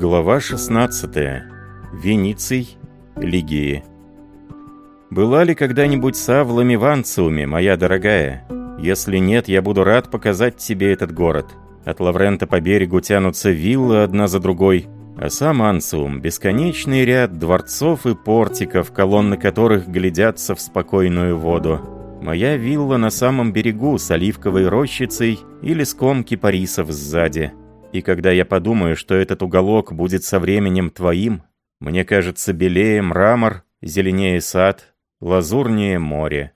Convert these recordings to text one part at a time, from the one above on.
Глава 16. Вениций, Лигии. «Была ли когда-нибудь Савла Миванциуме, моя дорогая? Если нет, я буду рад показать тебе этот город. От Лаврента по берегу тянутся виллы одна за другой, а сам Анциум – бесконечный ряд дворцов и портиков, колонны которых глядятся в спокойную воду. Моя вилла на самом берегу с оливковой рощицей и леском кипарисов сзади. И когда я подумаю, что этот уголок будет со временем твоим, мне кажется белее мрамор, зеленее сад, лазурнее море.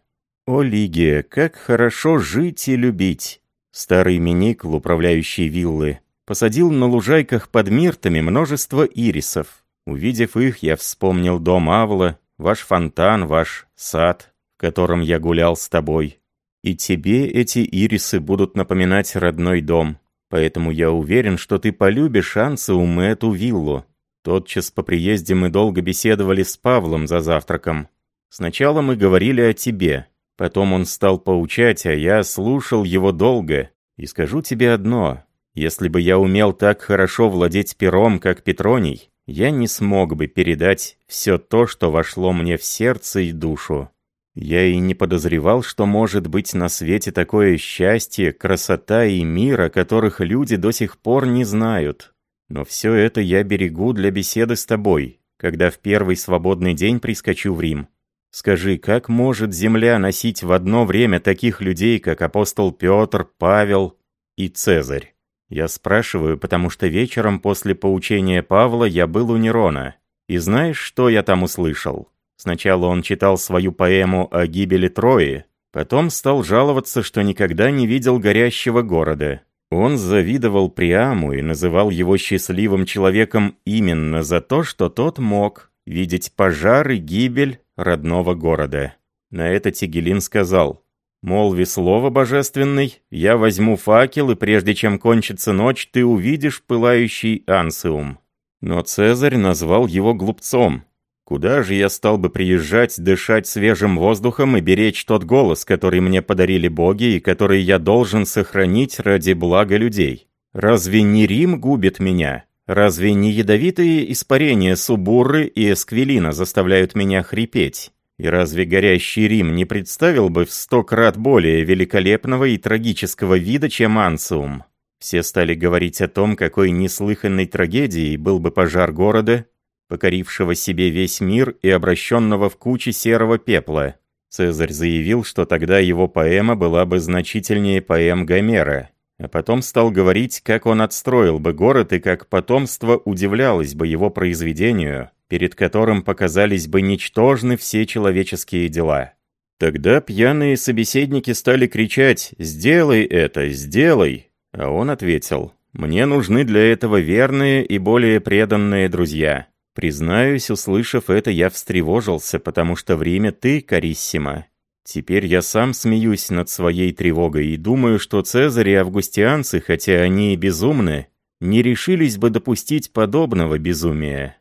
О, Лигия, как хорошо жить и любить! Старый Миникл, управляющий виллы, посадил на лужайках под миртами множество ирисов. Увидев их, я вспомнил дом Авла, ваш фонтан, ваш сад, в котором я гулял с тобой. И тебе эти ирисы будут напоминать родной дом. Поэтому я уверен, что ты полюбишь Ансеум и эту виллу. Тотчас по приезде мы долго беседовали с Павлом за завтраком. Сначала мы говорили о тебе. Потом он стал поучать, а я слушал его долго. И скажу тебе одно. Если бы я умел так хорошо владеть пером, как Петроний, я не смог бы передать все то, что вошло мне в сердце и душу. Я и не подозревал, что может быть на свете такое счастье, красота и мир, о которых люди до сих пор не знают. Но все это я берегу для беседы с тобой, когда в первый свободный день прискочу в Рим. Скажи, как может земля носить в одно время таких людей, как апостол Петр, Павел и Цезарь? Я спрашиваю, потому что вечером после поучения Павла я был у Нерона. И знаешь, что я там услышал? Сначала он читал свою поэму о гибели Трои, потом стал жаловаться, что никогда не видел горящего города. Он завидовал Приаму и называл его счастливым человеком именно за то, что тот мог видеть пожар и гибель родного города. На это Тигелин сказал, «Молви слово, божественный, я возьму факел, и прежде чем кончится ночь, ты увидишь пылающий ансиум». Но Цезарь назвал его глупцом, Куда же я стал бы приезжать, дышать свежим воздухом и беречь тот голос, который мне подарили боги и который я должен сохранить ради блага людей? Разве не Рим губит меня? Разве не ядовитые испарения Субурры и Эсквилина заставляют меня хрипеть? И разве горящий Рим не представил бы в сто крат более великолепного и трагического вида, чем Ансиум? Все стали говорить о том, какой неслыханной трагедией был бы пожар города, покорившего себе весь мир и обращенного в кучи серого пепла. Цезарь заявил, что тогда его поэма была бы значительнее поэм Гомера, а потом стал говорить, как он отстроил бы город и как потомство удивлялось бы его произведению, перед которым показались бы ничтожны все человеческие дела. Тогда пьяные собеседники стали кричать «Сделай это, сделай!» А он ответил «Мне нужны для этого верные и более преданные друзья». Признаюсь, услышав это, я встревожился, потому что время ты, Кариссима. Теперь я сам смеюсь над своей тревогой и думаю, что Цезарь и августианцы, хотя они и безумны, не решились бы допустить подобного безумия.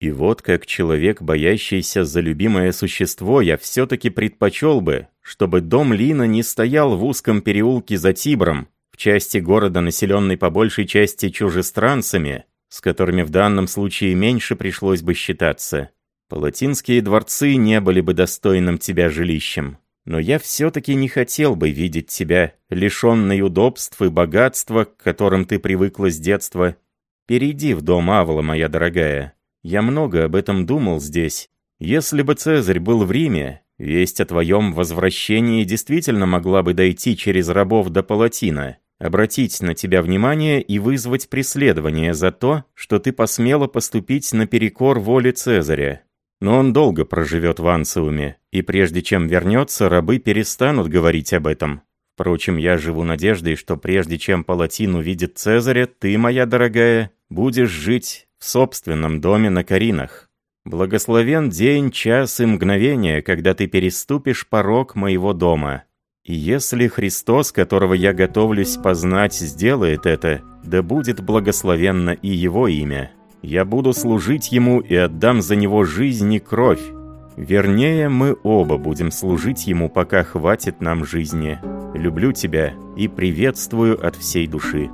И вот как человек, боящийся за любимое существо, я все-таки предпочел бы, чтобы дом Лина не стоял в узком переулке за Тибром, в части города, населенной по большей части чужестранцами, с которыми в данном случае меньше пришлось бы считаться. Палатинские дворцы не были бы достойным тебя жилищем. Но я все-таки не хотел бы видеть тебя, лишенной удобств и богатства, к которым ты привыкла с детства. Перейди в дом Авла, моя дорогая. Я много об этом думал здесь. Если бы Цезарь был в Риме, весть о твоем возвращении действительно могла бы дойти через рабов до Палатина обратить на тебя внимание и вызвать преследование за то, что ты посмела поступить наперекор воле Цезаря. Но он долго проживет в Ансиуме, и прежде чем вернется, рабы перестанут говорить об этом. Впрочем, я живу надеждой, что прежде чем Палатин увидит Цезаря, ты, моя дорогая, будешь жить в собственном доме на Каринах. Благословен день, час и мгновение, когда ты переступишь порог моего дома». Если Христос, которого я готовлюсь познать, сделает это, да будет благословенно и Его имя. Я буду служить Ему и отдам за Него жизнь и кровь. Вернее, мы оба будем служить Ему, пока хватит нам жизни. Люблю тебя и приветствую от всей души».